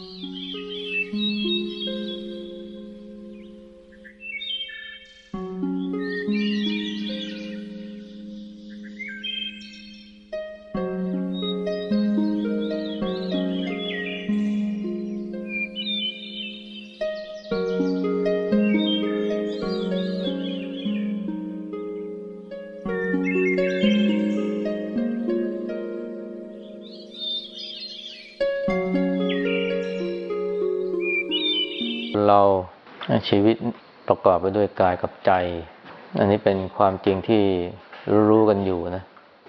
เร ชีวิตประกอบไปด้วยกายกับใจ อันนี้เป็นความจริงที่รู้กันอยู่นะ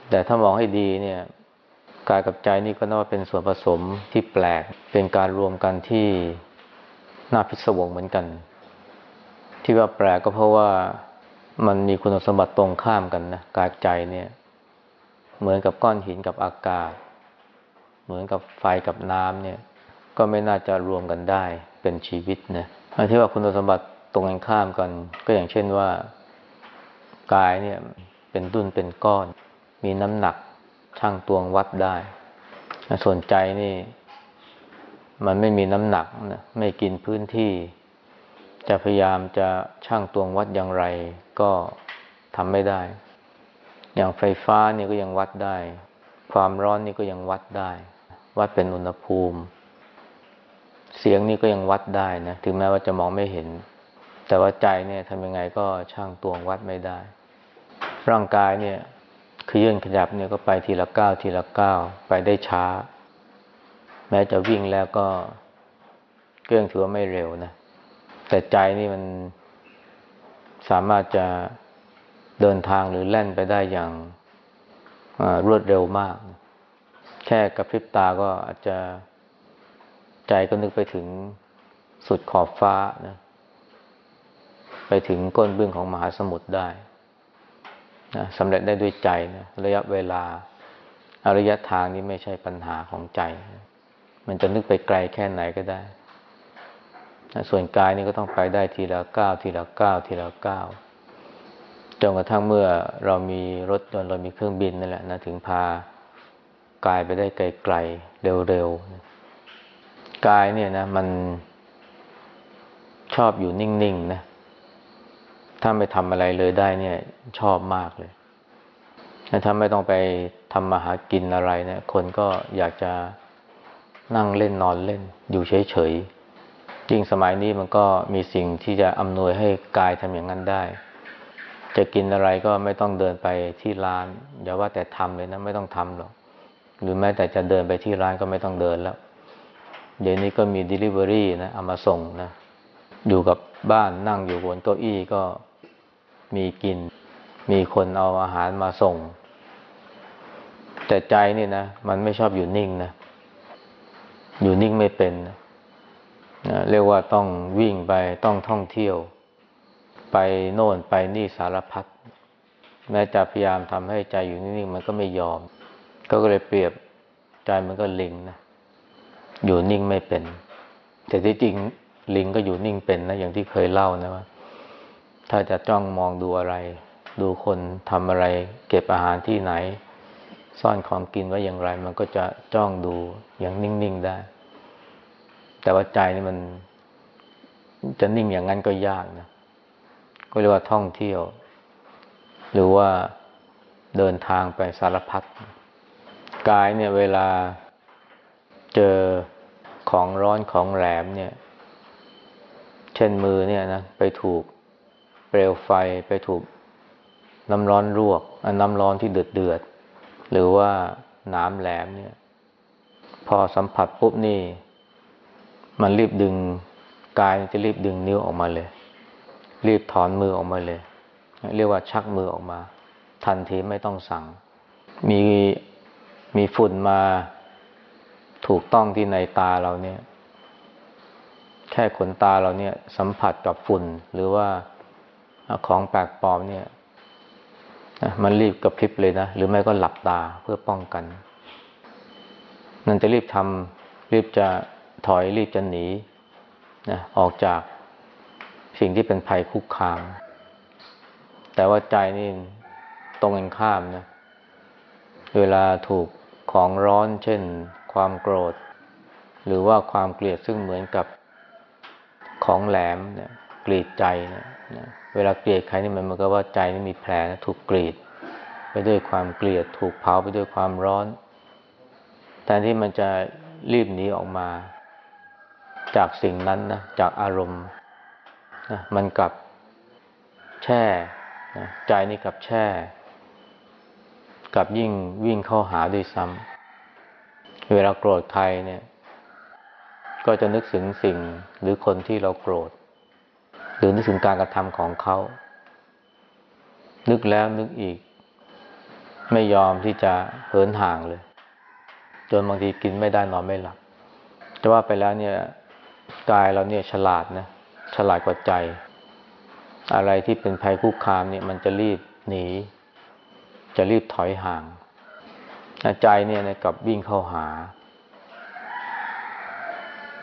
แต่ถ้ามองให้ดีเนี่ยกายกับใจนี่ก็น่าเป็นส่วนผสมที่แปลก เป็นการรวมกันที่น่าพิศวงเหมือนกัน ที่ว่าแปลกก็เพราะว่ามันมีคุณสมบัติตรงข้ามกันนะกายใจเนี่ย เหมือนกับก้อนหินกับอากาศ เหมือนกับไฟกับน้ำเนี่ย ก็ไม่น่าจะรวมกันได้เป็นชีวิตนะ ที่ว่าคุณสมบัติตรงกันข้ามกัน ก็อย่างเช่นว่ากายเนี่ยเป็นดุนเป็นก้อน มีน้ำหนักช่างตวงวัดได้ ส่วนใจนี่ มันไม่มีน้ำหนักนะไม่กินพื้นที่ จะพยายามจะช่างตวงวัดอย่างไร ก็ทำไม่ได้ อย่างไฟฟ้านี่ก็ยังวัดได้ ความร้อนนี่ก็ยังวัดได้ วัดเป็นอุณหภูมิ เสียงนี่ก็ยังวัดได้นะถึงแม้ว่าจะมองไม่เห็น แต่ว่าใจเนี่ยทำยังไงก็ช่างตวงวัดไม่ได้ ร่างกายเนี่ยคือยื่นขยับเนี่ยก็ไปทีละก้าวทีละก้าวไปได้ช้า แม้จะวิ่งแล้วก็เกื่องถือว่าไม่เร็วนะแต่ใจนี่มันสามารถจะเดินทางหรือแล่นไปได้อย่างรวดเร็วมาก แค่กระพริบตาก็อาจจะ ใจก็นึกไปถึงสุดขอบฟ้านะ ไปถึงก้นบึ้งของมหาสมุทรได้นะสำเร็จได้ด้วยใจนะระยะเวลาอารยทางนี้ไม่ใช่ปัญหาของใจ มันจะนึกไปไกลแค่ไหนก็ได้นะส่วนกายนี่ก็ต้องไปได้ทีละก้าวทีละก้าวทีละก้าวจนกระทั่งเมื่อเรามีรถยนต์เรามีเครื่องบินนั่นแหละนะถึงพากายไปได้ไกลๆเร็วๆนะ กายเนี่ยนะ มันชอบอยู่นิ่งๆนะ ถ้าไม่ทำอะไรเลยได้เนี่ย ชอบมากเลยถ้าไม่ต้องไปทำมาหากินอะไรเนี่ย คนก็อยากจะนั่งเล่นนอนเล่น อยู่เฉยๆยิ่งสมัยนี้มันก็มีสิ่งที่จะอำนวยให้กายทำอย่างนั้นได้ จะกินอะไรก็ไม่ต้องเดินไปที่ร้าน อย่าว่าแต่ทำเลยนะ ไม่ต้องทำหรอก หรือแม้แต่จะเดินไปที่ร้านก็ไม่ต้องเดินแล้ว เดี๋ยวนี้ก็มี Delivery นะเอามาส่งนะ อยู่กับบ้านนั่งอยู่บนเก้าอี้ก็มีกิน มีคนเอาอาหารมาส่ง แต่ใจนี่นะ มันไม่ชอบอยู่นิ่งนะ อยู่นิ่งไม่เป็นนะเรียกว่าต้องวิ่งไปต้องท่องเที่ยว ไปโน่นไปนี่สารพัดแม้จะพยายามทำให้ใจอยู่นิ่งๆมันก็ไม่ยอม ก็เลยเปรียบใจมันก็ลิงนะ อยู่นิ่งไม่เป็น แต่ที่จริงลิงก็อยู่นิ่งเป็นนะอย่างที่เคยเล่านะว่า ถ้าจะจ้องมองดูอะไร ดูคนทำอะไร เก็บอาหารที่ไหน ซ่อนของกินไว้อย่างไร มันก็จะจ้องดูอย่างนิ่งๆได้ แต่ว่าใจนี่มันจะนิ่งอย่างนั้นก็ยากนะก็เรียกว่าท่องเที่ยว หรือว่าเดินทางไปสารพัดกายเนี่ยเวลาเจอ ของร้อนของแหลมเนี่ย เช่นมือเนี่ยนะไปถูกเปลวไฟไปถูกน้ำร้อนรวกน้ำร้อนที่เดือดเดือดหรือว่าน้ำแหลมเนี่ย พอสัมผัสปุ๊บนี่ มันรีบดึงกายจะรีบดึงนิ้วออกมาเลย รีบถอนมือออกมาเลย เรียกว่าชักมือออกมา ทันทีไม่ต้องสั่ง มีมีฝุ่นมา ถูกต้องที่ในตาเราเนี่ย แค่ขนตาเราเนี่ย สัมผัสกับฝุ่นหรือว่าของแปลกปลอมเนี่ยมันรีบกระพริบเลยนะ หรือไม่ก็หลับตาเพื่อป้องกัน นั่นจะรีบทำรีบจะถอยรีบจะหนีนะออกจากสิ่งที่เป็นภัยคุกคาม แต่ว่าใจนี่ตรงกันข้ามนะ เวลาถูกของร้อนเช่น ความโกรธ หรือว่าความเกลียดซึ่งเหมือนกับของแหลมเนี่ยกรีดใจเนี่ยนะเวลาเกลียดใครนี่มันมือนกับว่าใจนี่มีแผลนะถูกกรีด ไปด้วยความเกลียดถูกเผาไปด้วยความร้อนแทนที่มันจะรีบหนีออกมา จากสิ่งนั้นนะจากอารมณ์นะมันกลับแช่นะใจนี่กลับแช่กลับยิ่งวิ่งเข้าหาด้วยซ้ำ เวลาโกรธใครเนี่ย ก็จะนึกถึงสิ่งหรือคนที่เราโกรธ หรือนึกถึงการกระทำของเขา นึกแล้วนึกอีก ไม่ยอมที่จะเหินห่างเลย จนบางทีกินไม่ได้นอนไม่หลับจะว่าไปแล้วเนี่ยกายเราเนี่ยฉลาดนะฉลาดกว่าใจ อะไรที่เป็นภัยคุกคามเนี่ย มันจะรีบหนี จะรีบถอยห่าง ใจเนี่ยนะกับวิ่งเข้าหา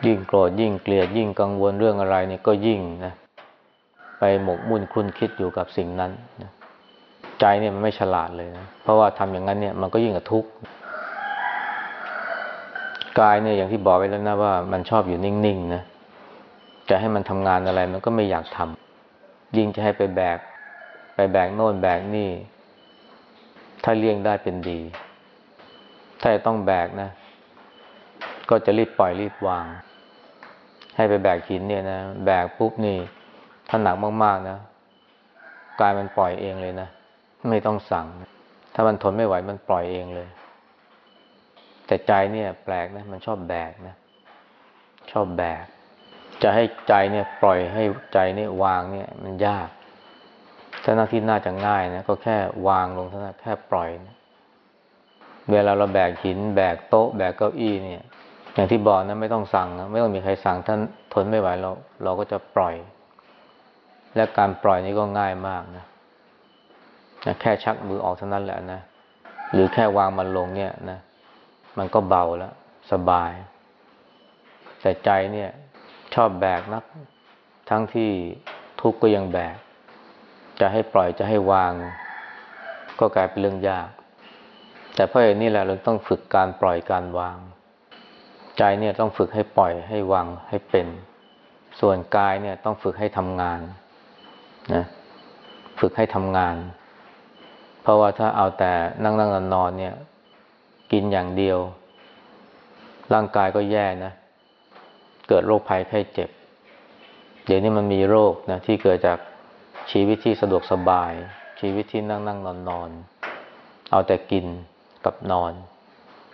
ยิ่งโกรธยิ่งเกลียดยิ่งกังวลเรื่องอะไรเนี่ยก็ยิ่งนะไปหมกมุ่นคุ้นคิดอยู่กับสิ่งนั้นนะใจเนี่ยมันไม่ฉลาดเลยนะเพราะว่าทำอย่างนั้นเนี่ยมันก็ยิ่งกับทุกข์กายเนี่ยอย่างที่บอกไว้แล้วนะว่ามันชอบอยู่นิ่งๆนะจะให้มันทำงานอะไร มันก็ไม่อยากทำยิ่งจะให้ไปแบก ไปแบกโน่นแบกนี่ ถ้าเลี่ยงได้เป็นดี ถ้าจะต้องแบกนะ ก็จะรีบปล่อยรีบวาง ให้ไปแบกหินเนี่ยนะ แบกปุ๊บนี่ถ้าหนักมากๆนะกายมันปล่อยเองเลยนะ ไม่ต้องสั่ง ถ้ามันทนไม่ไหวมันปล่อยเองเลย แต่ใจเนี่ย แปลกนะ มันชอบแบกนะ ชอบแบก จะให้ใจเนี่ย ปล่อยให้ใจเนี่ยวางเนี่ย มันยากถ้าหน้าที่น่าจะง่ายนะ ก็แค่วางลงเท่านั้นแค่ปล่อยนะ เวลาเราแบกหิน แบกโต๊ะ แบกเก้าอี้เนี่ย อย่างที่บอกนะไม่ต้องสั่งนะไม่ต้องมีใครสั่งท่านทนไม่ไหวเรา เราก็จะปล่อย และการปล่อยนี้ก็ง่ายมากนะนะแค่ชักมือออกเท่านั้นแหละนะหรือแค่วางมันลงเนี่ยนะ มันก็เบาแล้ว สบาย แต่ใจเนี่ย ชอบแบกนัก ทั้งที่ทุกข์ก็ยังแบก จะให้ปล่อยจะให้วาง ก็กลายเป็นเรื่องยาก แต่เพราะอย่างนี้แหละเราต้องฝึกการปล่อยการวาง ใจเนี่ยต้องฝึกให้ปล่อยให้วางให้เป็น ส่วนกายเนี่ยต้องฝึกให้ทำงานนะฝึกให้ทำงาน เพราะว่าถ้าเอาแต่นั่งนั่งนอนนอนเนี่ย กินอย่างเดียว ร่างกายก็แย่นะ เกิดโรคภัยไข้เจ็บ เดี๋ยวนี้มันมีโรคนะที่เกิดจากชีวิตที่สะดวกสบาย ชีวิตที่นั่งนั่งนอนนอนเอาแต่กิน กับนอน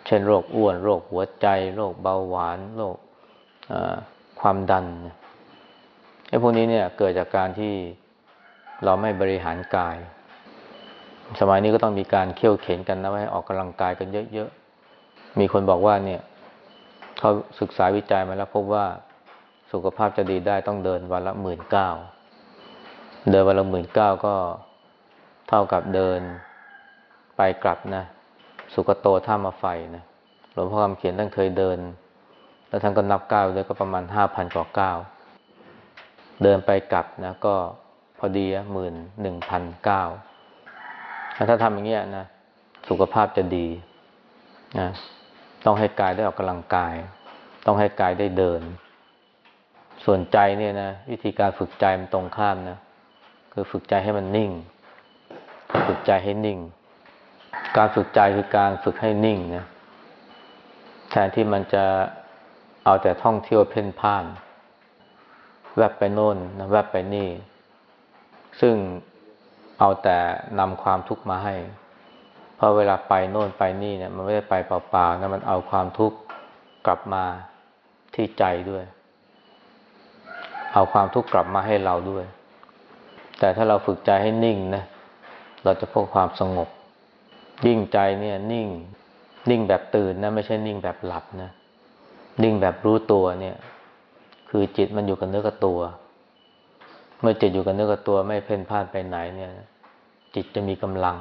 เช่นโรคอ้วน โรคหัวใจ โรคเบาหวาน โรคความดันไอ้พวกนี้เนี่ยเกิดจากการที่เราไม่บริหารกาย สมัยนี้ก็ต้องมีการเขี่ยวเข็นกันนะว่าให้ออกกำลังกายกันเยอะๆ มีคนบอกว่าเนี่ยเขาศึกษาวิจัยมาแล้วพบว่าสุขภาพจะดีได้ต้องเดินวันละหมื่นเก้าเดินวันละหมื่นเก้าก็เท่ากับเดินไปกลับนะ สุกโตท่ามาไฟนะหลวงพ่อคำเขียนท่านเคยเดิน แล้วท่านก็นับก้าวเลยก็ประมาณห้าพันกว่าก้าวเดินไปกลับนะ ก็พอดีหมื่นหนึ่งพันเก้าถ้าทำอย่างเงี้ยนะสุขภาพจะดีนะต้องให้กายได้ออกกำลังกาย ต้องให้กายได้เดิน ส่วนใจเนี่ยนะวิธีการฝึกใจมันตรงข้ามนะคือฝึกใจให้มันนิ่ง ฝึกใจให้นิ่ง การฝึกใจคือการฝึกให้นิ่งนะแทนที่มันจะเอาแต่ท่องเที่ยวเพ่นพ่าน แวบไปโน่นนะแวบไปนี่ ซึ่งเอาแต่นำความทุกข์มาให้ เพราะเวลาไปโน่นไปนี่เนี่ย มันไม่ได้ไปเปล่าๆนะมันเอาความทุกข์กลับมาที่ใจด้วย เอาความทุกข์กลับมาให้เราด้วย แต่ถ้าเราฝึกใจให้นิ่งนะเราจะพบความสงบ ยิ่งใจเนี่ยนิ่ง นิ่งแบบตื่นนะ ไม่ใช่นิ่งแบบหลับนะ นิ่งแบบรู้ตัวเนี่ย คือจิตมันอยู่กับเนื้อกับตัว เมื่อจิตอยู่กับเนื้อกับตัวไม่เพ่นพ่านไปไหนเนี่ย จิตจะมีกำลัง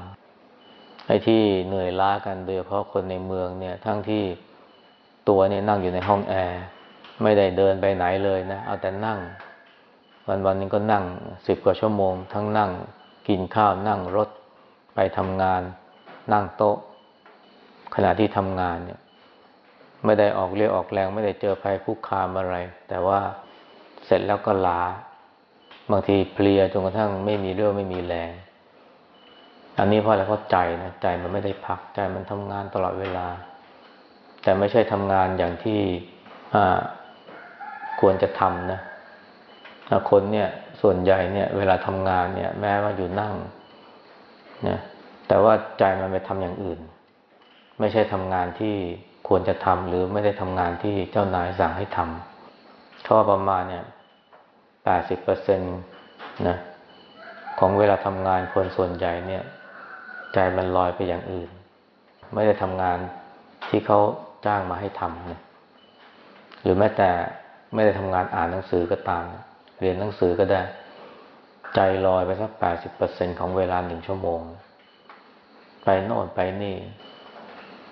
ไอ้ที่เหนื่อยล้ากันโดยเฉพาะคนในเมืองเนี่ย ทั้งที่ตัวเนี่ยนั่งอยู่ในห้องแอร์ไม่ได้เดินไปไหนเลยนะเอาแต่นั่ง วันวันนึงก็นั่งสิบกว่าชั่วโมง ทั้งนั่งกินข้าวนั่งรถไปทำงาน นั่งโต๊ะ ขณะที่ทำงานเนี่ย ไม่ได้ออกเรียกออกแรง ไม่ได้เจอภัยคุกคามอะไร แต่ว่าเสร็จแล้วก็ล้า บางทีเพลียจนกระทั่งไม่มีเรื่องไม่มีแรง อันนี้เพราะอะไรเพราะใจนะใจมันไม่ได้พักใจมันทำงานตลอดเวลา แต่ไม่ใช่ทำงานอย่างที่ควรจะทำนะคนเนี่ยส่วนใหญ่เนี่ย เวลาทำงานเนี่ย แม้ว่าอยู่นั่งนะ แต่ว่าใจมันไปทำอย่างอื่น ไม่ใช่ทำงานที่ควรจะทำหรือไม่ได้ทำงานที่เจ้านายสั่งให้ทำเพราะประมาณเนี่ยแปดสิบเปอร์เซ็นตนะของเวลาทำงานคนส่วนใหญ่เนี่ย ใจมันลอยไปอย่างอื่น ไม่ได้ทำงานที่เขาจ้างมาให้ทำนะหรือแม้แต่ไม่ได้ทำงานอ่านหนังสือก็ตาม เรียนหนังสือก็ได้ ใจลอยไปสักแปดสิบเปอร์เซ็นของเวลาหนึ่งชั่วโมง ไปโน่นไปนี่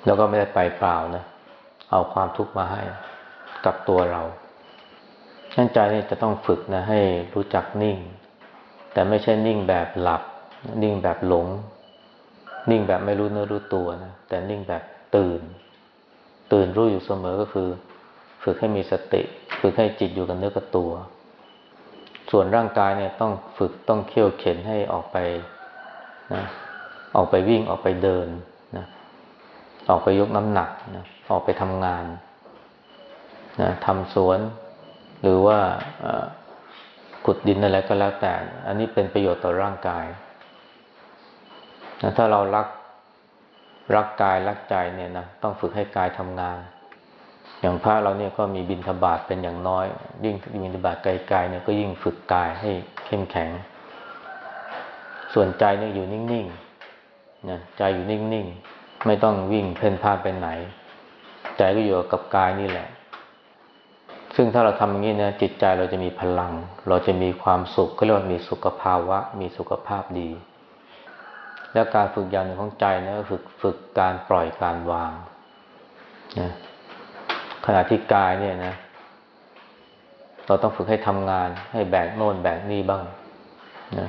แล้วก็ไม่ได้ไปเปล่านะเอาความทุกข์มาให้กับตัวเรานั่นใจนี่จะต้องฝึกนะ ให้รู้จักนิ่ง แต่ไม่ใช่นิ่งแบบหลับ นิ่งแบบหลง นิ่งแบบไม่รู้เนื้อรู้ตัวนะแต่นิ่งแบบตื่น ตื่นรู้อยู่เสมอก็คือ ฝึกให้มีสติ ฝึกให้จิตอยู่กับเนื้อกับตัว ส่วนร่างกายเนี่ยต้องฝึกต้องเขี่ยวเข็นให้ออกไปนะ ออกไปวิ่งออกไปเดินนะออกไปยกน้ำหนักนะออกไปทำงานนะทำสวน หรือว่าขุดดินอะไรก็แล้วแต่ อันนี้เป็นประโยชน์ต่อร่างกายนะถ้าเรารักรักกายรักใจเนี่ยนะต้องฝึกให้กายทำงาน อย่างพระเราเนี่ยก็มีบินทบาทเป็นอย่างน้อย ยิ่งบินทบาทไกลๆเนี่ยก็ยิ่งฝึกกายให้เข้มแข็ง ส่วนใจเนี่ยอยู่นิ่งๆ นะใจอยู่นิ่งๆ ไม่ต้องวิ่งเพ่นพ่านไปไหน ใจก็อยู่กับกายนี่แหละ ซึ่งถ้าเราทำอย่างนี้นะจิตใจเราจะมีพลัง เราจะมีความสุขก็เรียกว่ามีสุขภาวะ มีสุขภาพดี และการฝึกอย่างหนึ่งของใจนะก็ฝึกฝึกการปล่อยการวางนะขณะที่กายเนี่ยนะเราต้องฝึกให้ทำงาน ให้แบกโน่นแบกนี่บ้างนะ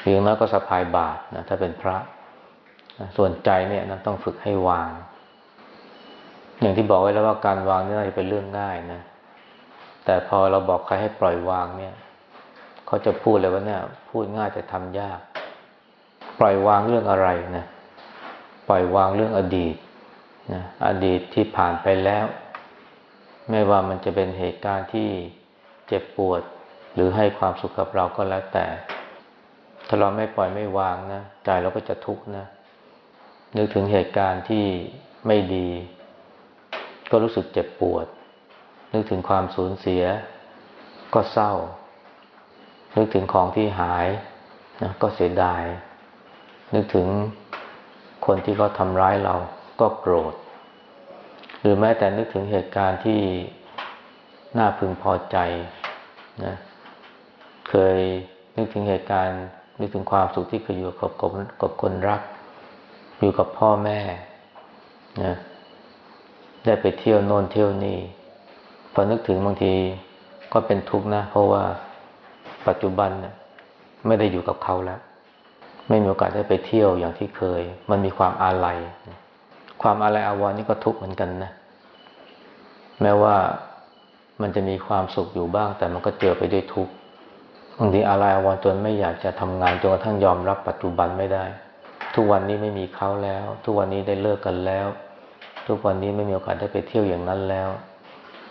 อย่างน้อยก็สะพายบาตรนะถ้าเป็นพระ ส่วนใจเนี่ยนะต้องฝึกให้วาง อย่างที่บอกไว้แล้วว่าการวางนี่น่าจะเป็นเรื่องง่ายนะ แต่พอเราบอกใครให้ปล่อยวางเนี่ย เขาจะพูดเลยว่าเนี่ย พูดง่ายแต่ทำยาก ปล่อยวางเรื่องอะไรนะปล่อยวางเรื่องอดีตนะอดีตที่ผ่านไปแล้ว ไม่ว่ามันจะเป็นเหตุการณ์ที่เจ็บปวด หรือให้ความสุขกับเราก็แล้วแต่ ถ้าเราไม่ปล่อยไม่วางนะใจเราก็จะทุกข์นะ นึกถึงเหตุการณ์ที่ไม่ดี ก็รู้สึกเจ็บปวด นึกถึงความสูญเสีย ก็เศร้า นึกถึงของที่หายนะก็เสียดาย นึกถึงคนที่เขาทำร้ายเราก็โกรธ หรือแม้แต่นึกถึงเหตุการณ์ที่น่าพึงพอใจนะเคยนึกถึงเหตุการณ์นึกถึงความสุขที่เคยอยู่กับกับคนรัก อยู่กับพ่อแม่นะได้ไปเที่ยวโน่นเที่ยวนี่พอนึกถึงบางทีก็เป็นทุกข์นะ เพราะว่าปัจจุบันเนี่ยไม่ได้อยู่กับเขาแล้ว ไม่มีโอกาสได้ไปเที่ยวอย่างที่เคย มันมีความอาลัย ความอาลัยอาวรณ์นี่ก็ทุกข์เหมือนกันนะ แม้ว่ามันจะมีความสุขอยู่บ้าง แต่มันก็เจอไปด้วยทุกข์บางทีอาลัยอาวรณ์จนไม่อยากจะทำงานจนกระทั่งยอมรับปัจจุบันไม่ได้ ทุกวันนี้ไม่มีเขาแล้ว ทุกวันนี้ได้เลิกกันแล้ว ทุกวันนี้ไม่มีโอกาสได้ไปเที่ยวอย่างนั้นแล้ว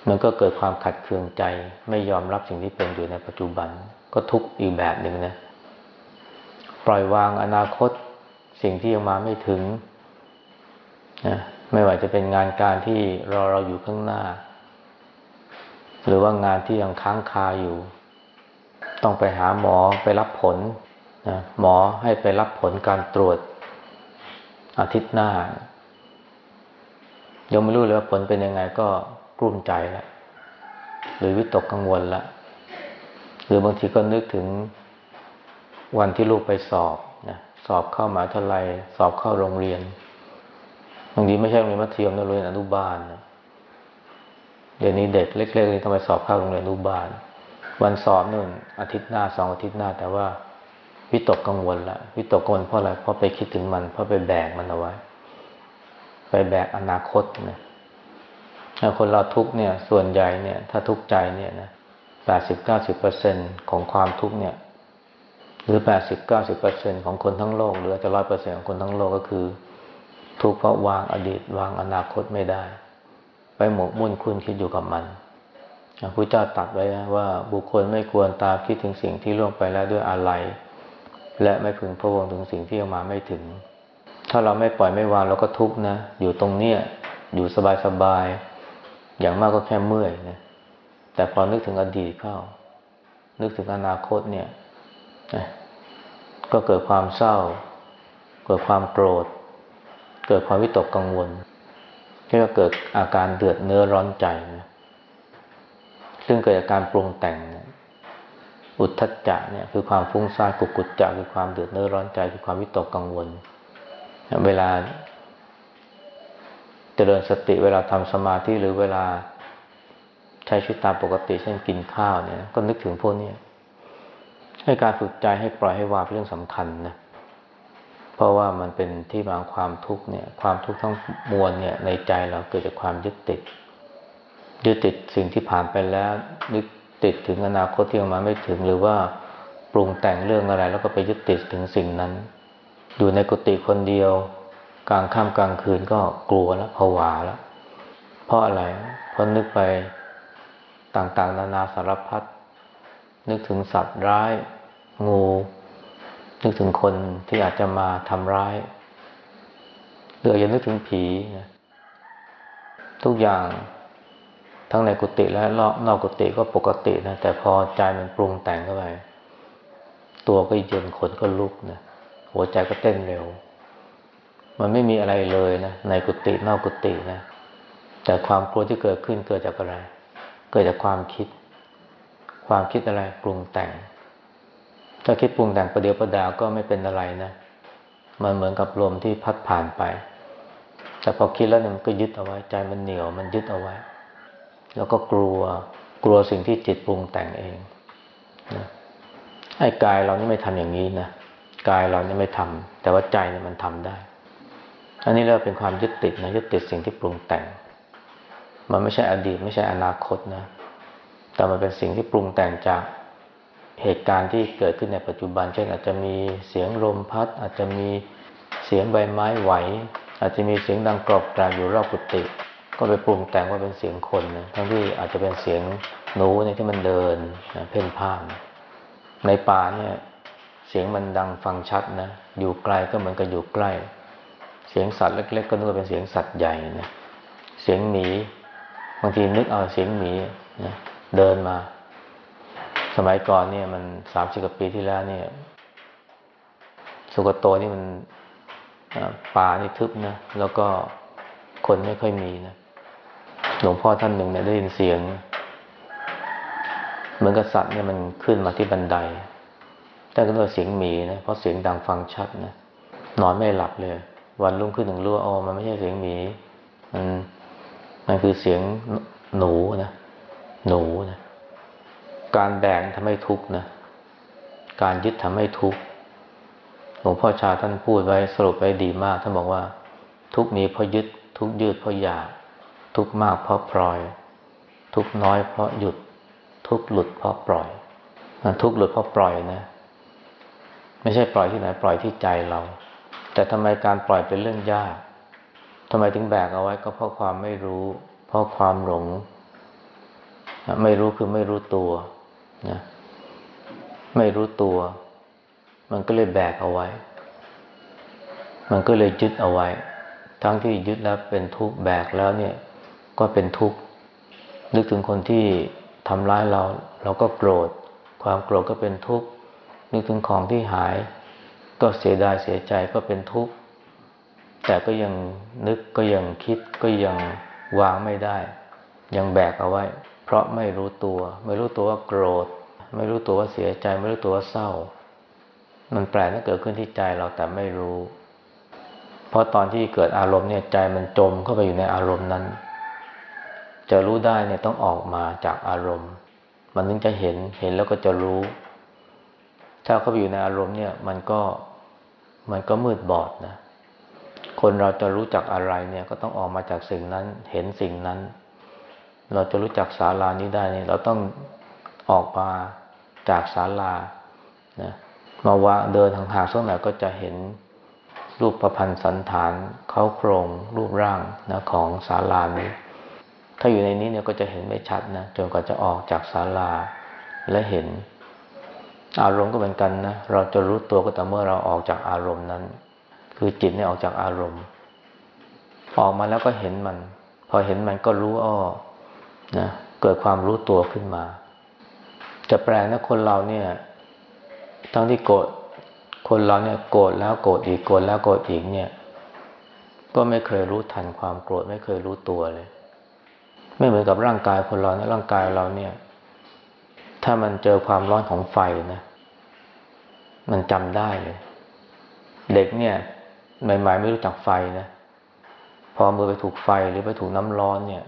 มันก็เกิดความขัดเคืองใจ ไม่ยอมรับสิ่งที่เป็นอยู่ในปัจจุบัน ก็ทุกข์อีกแบบหนึ่งนะ ปล่อยวางอนาคตสิ่งที่ยังมาไม่ถึงนะไม่ว่าจะเป็นงานการที่รอเราอยู่ข้างหน้า หรือว่างานที่ยังค้างคาอยู่ ต้องไปหาหมอไปรับผลนะหมอให้ไปรับผลการตรวจ อาทิตย์หน้ายังไม่รู้เลยว่าผลเป็นยังไงก็กลุ้มใจแล้วหรือวิตกกังวลละหรือบางทีก็นึกถึงวันที่ลูกไปสอบนะสอบเข้ามหมาทลายสอบเข้าโรงเรียนบางทีไม่ใช่โรงเรียนมัธยมนะโรงเรียนอนุบาลนะเดี๋ยวนี้เด็กเล็กๆนี่ต้องไปสอบเข้าโรงเรียนอนุบาล วันสอบนู่นอาทิตย์หน้าสองอาทิตย์หน้า แต่ว่า วิตกกังวลละวิตกกังวลเพราะอะไรเพราะไปคิดถึงมัน เพราะไปแบกมันเอาไว้ ไปแบกอนาคตนะคนเราทุกเนี่ย ส่วนใหญ่เนี่ย ถ้าทุกใจเนี่ยนะแปดสิบเก้าสิบเปอร์เซ็นของความทุกเนี่ย หรือแปดสิบเก้าสิบเปอร์เซ็นของคนทั้งโลก หรือจะร้อยเปอร์เซ็นของคนทั้งโลกก็คือ ทุกเพราะวางอดีต วางอนาคตไม่ได้ ไปหมกมุ่นคุณคิดอยู่กับมันพระพุทธเจ้าตัดไว้ว่าบุคคลไม่ควรตามคิดถึงสิ่งที่ล่วงไปแล้วด้วยอะไร และไม่พึงพะวงถึงสิ่งที่ยังมาไม่ถึง ถ้าเราไม่ปล่อยไม่วางเราก็ทุกข์นะ อยู่ตรงเนี้ยอยู่สบายๆอย่างมากก็แค่เมื่อยนะ แต่พอนึกถึงอดีตเข้า นึกถึงอนาคตเนี่ย ก็เกิดความเศร้า เกิดความโกรธ เกิดความวิตกกังวลก็เกิดอาการเดือดเนื้อร้อนใจนะ ซึ่งเกิดจากการปรุงแต่ง อุทธัจจะเนี่ยคือความฟุ้งซ่านกุกุจจะคือความเดือดเนื้อร้อนใจคือความวิตกกังวล เวลาเจริญสติเวลาทำสมาธิหรือเวลาใช้ชีวิตตามปกติเช่นกินข้าวเนี่ย ก็นึกถึงพวกนี้ให้การฝึกใจให้ปล่อยให้วางเป็นเรื่องสำคัญนะเพราะว่ามันเป็นที่มาความทุกข์เนี่ย ความทุกข์ทั้งมวลเนี่ย ในใจเราเกิดจากความยึดติดยึดติดสิ่งที่ผ่านไปแล้ว นึก ติดถึงอนาคตที่ยังมาไม่ถึงหรือว่าปรุงแต่งเรื่องอะไร แล้วก็ไปยึดติดถึงสิ่งนั้น อยู่ในกุฏิคนเดียว กลางค่ำกลางคืนก็กลัวแล้วผวาแล้วเพราะอะไร เพราะนึกไปต่างๆ นานาสารพัดนึกถึงสัตว์ร้าย งู นึกถึงคนที่อาจจะมาทำร้ายหรืออย่านึกถึงผีนะทุกอย่าง ทั้งในกุฏิและนอกกุฏิก็ปกตินะแต่พอใจมันปรุงแต่งเข้าไปตัวก็เย็นขนก็ลุกนะหัวใจก็เต้นเร็ว มันไม่มีอะไรเลยนะในกุฏินอกกุฏินะแต่ความกลัวที่เกิดขึ้นเกิดจากอะไร เกิดจากความคิด ความคิดอะไรปรุงแต่ง ถ้าคิดปรุงแต่งประเดียวประดาก็ไม่เป็นอะไรนะมันเหมือนกับลมที่พัดผ่านไป แต่พอคิดแล้วเนี่ยมันก็ยึดเอาไว้ ใจมันเหนียวมันยึดเอาไว้ แล้วก็กลัวกลัวสิ่งที่จิตปรุงแต่งเองนะไอ้กายเรานี่ไม่ทำอย่างนี้นะกายเรานี่ไม่ทำแต่ว่าใจเนี่ยมันทำได้ อันนี้เรียกเป็นความยึดติดนะยึดติดสิ่งที่ปรุงแต่ง มันไม่ใช่อดีต ไม่ใช่อนาคตนะ แต่มันเป็นสิ่งที่ปรุงแต่งจากเหตุการณ์ที่เกิดขึ้นในปัจจุบัน เช่น อาจจะมีเสียงลมพัด อาจจะมีเสียงใบไม้ไหว อาจจะมีเสียงดังกรอบกรางอยู่รอบกุฏิ ก็ไปปรุงแต่งว่าเป็นเสียงคนนะทั้งที่อาจจะเป็นเสียงหนูเนี่ยที่มันเดินนะเพ่นพ่านในป่าเนี่ย เสียงมันดังฟังชัดนะอยู่ไกลก็เหมือนกับอยู่ใกล้ เสียงสัตว์เล็ก ๆ ก็นึกว่าเป็นเสียงสัตว์ใหญ่นะเสียงหมีบางทีนึกเอาเสียงหมีนะเดินมา สมัยก่อนเนี่ย มันสามสิบกว่าปีที่แล้วเนี่ย สุกโตนี่มันป่านี่ทึบนะแล้วก็คนไม่ค่อยมีนะ หลวงพ่อท่านหนึ่งเนี่ยได้ยินเสียงเหมือนกับสัตว์เนี่ยมันขึ้นมาที่บันได แต่ก็เรียเสียงหมีนะเพราะเสียงดังฟังชัดนะนอนไม่หลับเลย วันรุ่งขึ้นถึงรู้ว่าอ๋อมันไม่ใช่เสียงหมี มันมันคือเสียงหนูนะหนูนะการแบกทำให้ทุกข์นะการยึดทำให้ทุกข์หลวงพ่อชาท่านพูดไว้สรุปไว้ดีมากท่านบอกว่า ทุกข์มีเพราะยึดทุกข์ยืดเพราะอยาก ทุกมากเพราะปล่อย ทุกน้อยเพราะหยุด ทุกหลุดเพราะปล่อย ทุกหลุดเพราะปล่อยนะ ไม่ใช่ปล่อยที่ไหนปล่อยที่ใจเรา แต่ทำไมการปล่อยเป็นเรื่องยากทำไมถึงแบกเอาไว้ก็เพราะความไม่รู้ เพราะความหลง ไม่รู้คือไม่รู้ตัวนะไม่รู้ตัว มันก็เลยแบกเอาไว้ มันก็เลยยึดเอาไว้ ทั้งที่ยึดแล้วเป็นทุกข์แบกแล้วเนี่ย ก็เป็นทุกข์ นึกถึงคนที่ทำร้ายเรา เราก็โกรธ ความโกรธก็เป็นทุกข์ นึกถึงของที่หาย ก็เสียดายเสียใจก็เป็นทุกข์ แต่ก็ยังนึกก็ยังคิดก็ยังวางไม่ได้ ยังแบกเอาไว้ เพราะไม่รู้ตัว ไม่รู้ตัวว่าโกรธ ไม่รู้ตัวว่าเสียใจ ไม่รู้ตัวว่าเศร้า มันแปลกนะเกิดขึ้นที่ใจเราแต่ไม่รู้ เพราะตอนที่เกิดอารมณ์เนี่ยใจมันจมเข้าไปอยู่ในอารมณ์นั้น จะรู้ได้เนี่ยต้องออกมาจากอารมณ์ มันถึงจะเห็นเห็นแล้วก็จะรู้ ถ้าเขาไปอยู่ในอารมณ์เนี่ย มันก็มันก็มืดบอดนะคนเราจะรู้จักอะไรเนี่ยก็ต้องออกมาจากสิ่งนั้น เห็นสิ่งนั้น เราจะรู้จักศาลานี้ได้เนี่ยเราต้องออกมาจากศาลานะมาว่าเดินห่างๆสักหน่อยก็จะเห็นรูปประพันธ์สันฐานเขาโครงรูปร่างนะของศาลานี้ ถ้าอยู่ในนี้เนี่ยก็จะเห็นไม่ชัดนะจนกว่าจะออกจากศาลาและเห็น อารมณ์ก็เหมือนกันนะเราจะรู้ตัวก็แต่เมื่อเราออกจากอารมณ์นั้น คือจิตเนี่ยออกจากอารมณ์ ออกมาแล้วก็เห็นมัน พอเห็นมันก็รู้อ้อนะเกิดความรู้ตัวขึ้นมา จะแปลกนะคนเราเนี่ยทั้งที่โกรธคนเราเนี่ยโกรธแล้วโกรธอีกโกรธแล้วโกรธอีกเนี่ย ก็ไม่เคยรู้ทันความโกรธไม่เคยรู้ตัวเลย ไม่เหมือนกับร่างกายคนเรานะร่างกายเราเนี่ย ถ้ามันเจอความร้อนของไฟนะ มันจำได้เลย เด็กเนี่ยใหม่ๆไม่รู้จักไฟนะ พอมือไปถูกไฟหรือไปถูกน้ำร้อนเนี่ย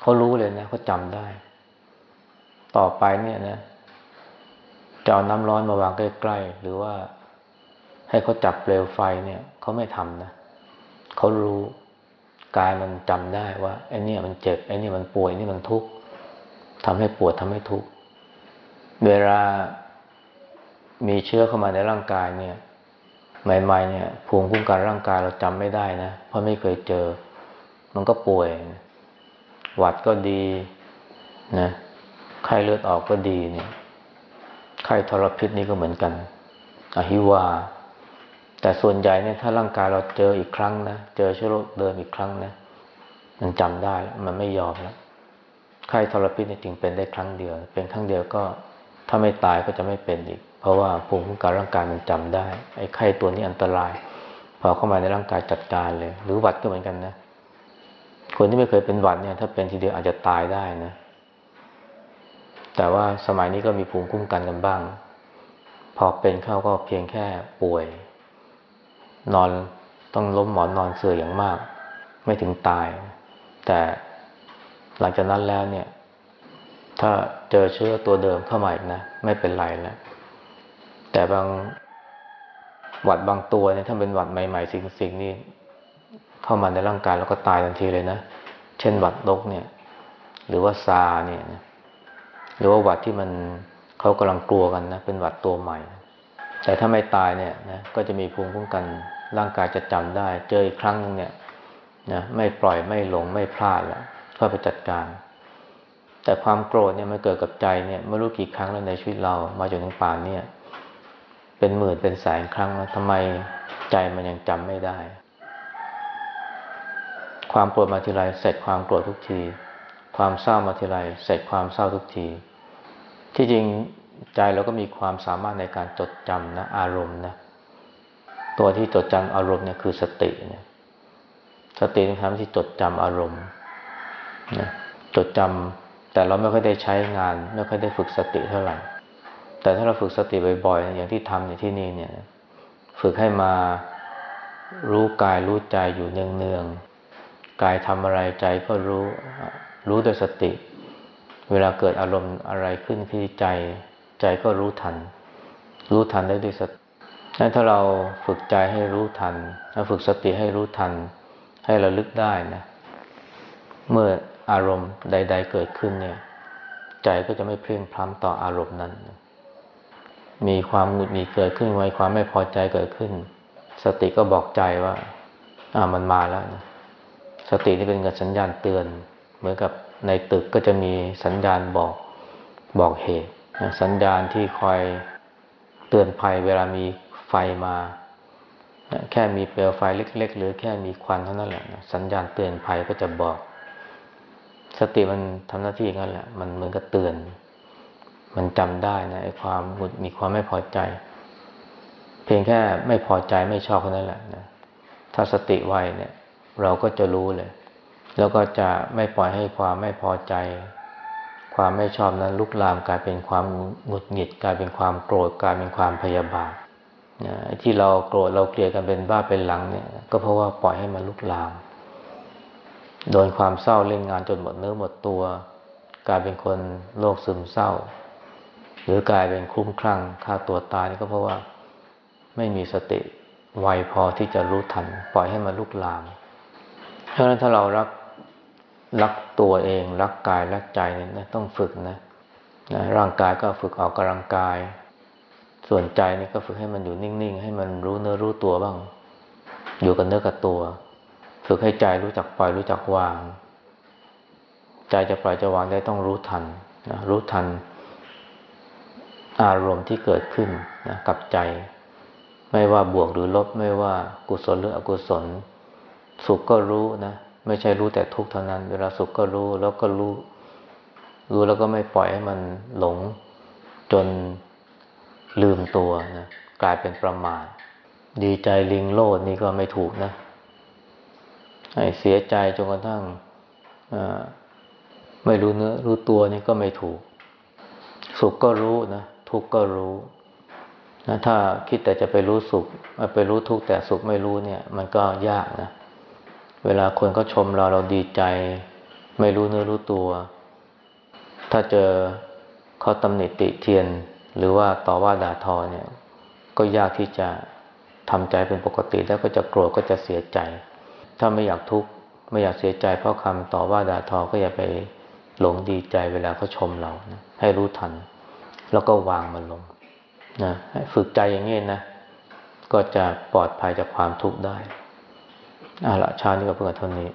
เขารู้เลยนะเขาจำได้ ต่อไปเนี่ยนะจะเอาน้ำร้อนมาวางใกล้ๆหรือว่าให้เขาจับเปลวไฟเนี่ยเขาไม่ทำนะเขารู้ กายมันจำได้ว่าไอ้นี่มันเจ็บไอ้นี่มันป่วยนี่มันทุกข์ทำให้ปวดทำให้ทุกข์เวลามีเชื้อเข้ามาในร่างกายเนี่ยใหม่ๆเนี่ยภูมิคุ้มกันร่างกายเราจำไม่ได้นะเพราะไม่เคยเจอ มันก็ป่วย หวัดก็ดีนะไข้เลือดออกก็ดีเนี่ยไข้ทรพิษนี่ก็เหมือนกันอหิวา แต่ส่วนใหญ่เนี่ยถ้าร่างกายเราเจออีกครั้งนะเจอเชื้อโรคเดิมอีกครั้งนะมันจำได้มันไม่ยอมแล้วไข้ทรพิษนี่จึงเป็นได้ครั้งเดียว เป็นครั้งเดียวก็ถ้าไม่ตายก็จะไม่เป็นอีก เพราะว่าภูมิคุ้มกันร่างกายมันจำได้ไอ้ไข้ตัวนี้อันตรายพอเข้ามาในร่างกายจัดการเลย หรือหวัดก็เหมือนกันนะคนที่ไม่เคยเป็นหวัดเนี่ย ถ้าเป็นทีเดียวอาจจะตายได้นะ แต่ว่าสมัยนี้ก็มีภูมิคุ้มกันกันบ้าง พอเป็นเข้าก็เพียงแค่ป่วย นอนต้องล้มหมอนนอนเสื่ออย่างมาก ไม่ถึงตาย แต่หลังจากนั้นแล้วเนี่ย ถ้าเจอเชื้อตัวเดิมเข้ามาอีกนะ ไม่เป็นไรแล้วแต่บางหวัดบางตัวเนี่ยถ้าเป็นหวัดใหม่ ๆ สิ่งสิ่งนี้เข้ามาในร่างกายแล้วก็ตายทันทีเลยนะเช่นหวัดนกเนี่ย หรือว่าซาเนี่ยหรือว่าหวัดที่มันเขากำลังกลัวกันนะเป็นหวัดตัวใหม่ แต่ถ้าไม่ตายเนี่ยนะก็จะมีภูมิคุ้มกัน ร่างกายจะจำได้ เจออีกครั้งนึงเนี่ยนะไม่ปล่อยไม่หลงไม่พลาดแล้วก็ไปจัดการ แต่ความโกรธเนี่ยมันเกิดกับใจเนี่ยไม่รู้กี่ครั้งแล้วในชีวิตเรามาจนถึงป่านเนี่ยเป็นหมื่นเป็นแสนครั้งแล้วทำไมใจมันยังจำไม่ได้ ความโกรธมาทีไรเสร็จความโกรธทุกที ความเศร้ามาทีไรเสร็จความเศร้าทุกที ที่จริงใจเราก็มีความสามารถในการจดจำนะอารมณ์นะ ตัวที่จดจำอารมณ์เนี่ยคือสติเนี่ยสติเป็นคำที่จดจำอารมณ์นะจดจำแต่เราไม่ค่อยได้ใช้งาน ไม่ค่อยได้ฝึกสติเท่าไหร่แต่ถ้าเราฝึกสติบ่อยๆอย่างที่ทำในที่นี่เนี่ย ฝึกให้มารู้กายรู้ใจอยู่เนืองๆกายทำอะไรใจก็รู้รู้ด้วยสติ เวลาเกิดอารมณ์อะไรขึ้นที่ใจ ใจก็รู้ทัน รู้ทันได้ด้วยสติ ถ้าเราฝึกใจให้รู้ทันถ้าฝึกสติให้รู้ทัน ให้ระลึกได้นะ เมื่ออารมณ์ใด ๆ เกิดขึ้นเนี่ย ใจก็จะไม่เพลียงพล้ำต่ออารมณ์นั้น มีความหงุดหงิดเกิดขึ้นไว้ความไม่พอใจเกิดขึ้น สติก็บอกใจว่า อ่ามันมาแล้วนะสตินี่เป็นกับสัญญาณเตือน เหมือนกับในตึกก็จะมีสัญญาณบอกบอกเหตุ สัญญาณที่คอยเตือนภัยเวลามี ฟมา แค่มีเปลวไฟเล็ก ๆ หรือแค่มีควันเท่านั้นแหละสัญญาณเตือนภัยก็จะบอก สติมันทำหน้าที่งั้นแหละ มันเหมือนกับเตือน มันจำได้นะไอ้ความมีความไม่พอใจ เพียงแค่ไม่พอใจไม่ชอบเท่านั้นแหละนะถ้าสติไวเนี่ย เราก็จะรู้เลย แล้วก็จะไม่ปล่อยให้ความไม่พอใจความไม่ชอบนั้นลุกลามกลายเป็นความหงุดหงิด กลายเป็นความโกรธกลายเป็นความพยาบาท ที่เราโกรธเราเกลียดกันเป็นบ้าเป็นหลังเนี่ย ก็เพราะว่าปล่อยให้มันลุกลาม โดนความเศร้าเล่นงานจนหมดเนื้อหมดตัว กลายเป็นคนโรคซึมเศร้า หรือกลายเป็นคุ้มคลั่งฆ่าตัวตายนี่ก็เพราะว่าไม่มีสติไวพอที่จะรู้ทัน ปล่อยให้มันลุกลาม เพราะฉะนั้นถ้าเรารักรักตัวเอง รักกายรักใจเนี่ยนะต้องฝึกนะนะร่างกายก็ฝึกออกกำลังกาย ส่วนใจนี่ก็ฝึกให้มันอยู่นิ่ง ๆ ให้มันรู้เนื้อรู้ตัวบ้าง อยู่กับเนื้อกับตัว ฝึกให้ใจรู้จักปล่อยรู้จักวาง ใจจะปล่อยจะวางได้ต้องรู้ทันนะรู้ทัน อารมณ์ที่เกิดขึ้นนะกับใจ ไม่ว่าบวกหรือลบไม่ว่ากุศลหรืออกุศล สุขก็รู้นะไม่ใช่รู้แต่ทุกข์เท่านั้น เวลาสุขก็รู้แล้วก็รู้ รู้แล้วก็ไม่ปล่อยให้มันหลงจน ลืมตัวนะกลายเป็นประมาท ดีใจลิงโลดนี่ก็ไม่ถูกนะ ให้เสียใจจนกระทั่งไม่รู้เนื้อรู้ตัวนี่ก็ไม่ถูก สุขก็รู้นะทุกข์ก็รู้นะถ้าคิดแต่จะไปรู้สุขไปรู้ทุกข์แต่สุขไม่รู้เนี่ย มันก็ยากนะ เวลาคนเขาชมเราเราดีใจ ไม่รู้เนื้อรู้ตัว ถ้าเจอเขาตำหนิติเทียน หรือว่าต่อว่าด่าทอเนี่ย ก็ยากที่จะทำใจเป็นปกติแล้วก็จะโกรธก็จะเสียใจ ถ้าไม่อยากทุกข์ไม่อยากเสียใจ เพราะคำต่อว่าด่าทอก็อย่าไปหลงดีใจเวลาเขาชมเรานะให้รู้ทัน แล้วก็วางมันลงนะฝึกใจอย่างนี้นะ ก็จะปลอดภัยจากความทุกข์ได้อาละชานี้ก็เพื่อเท่านี้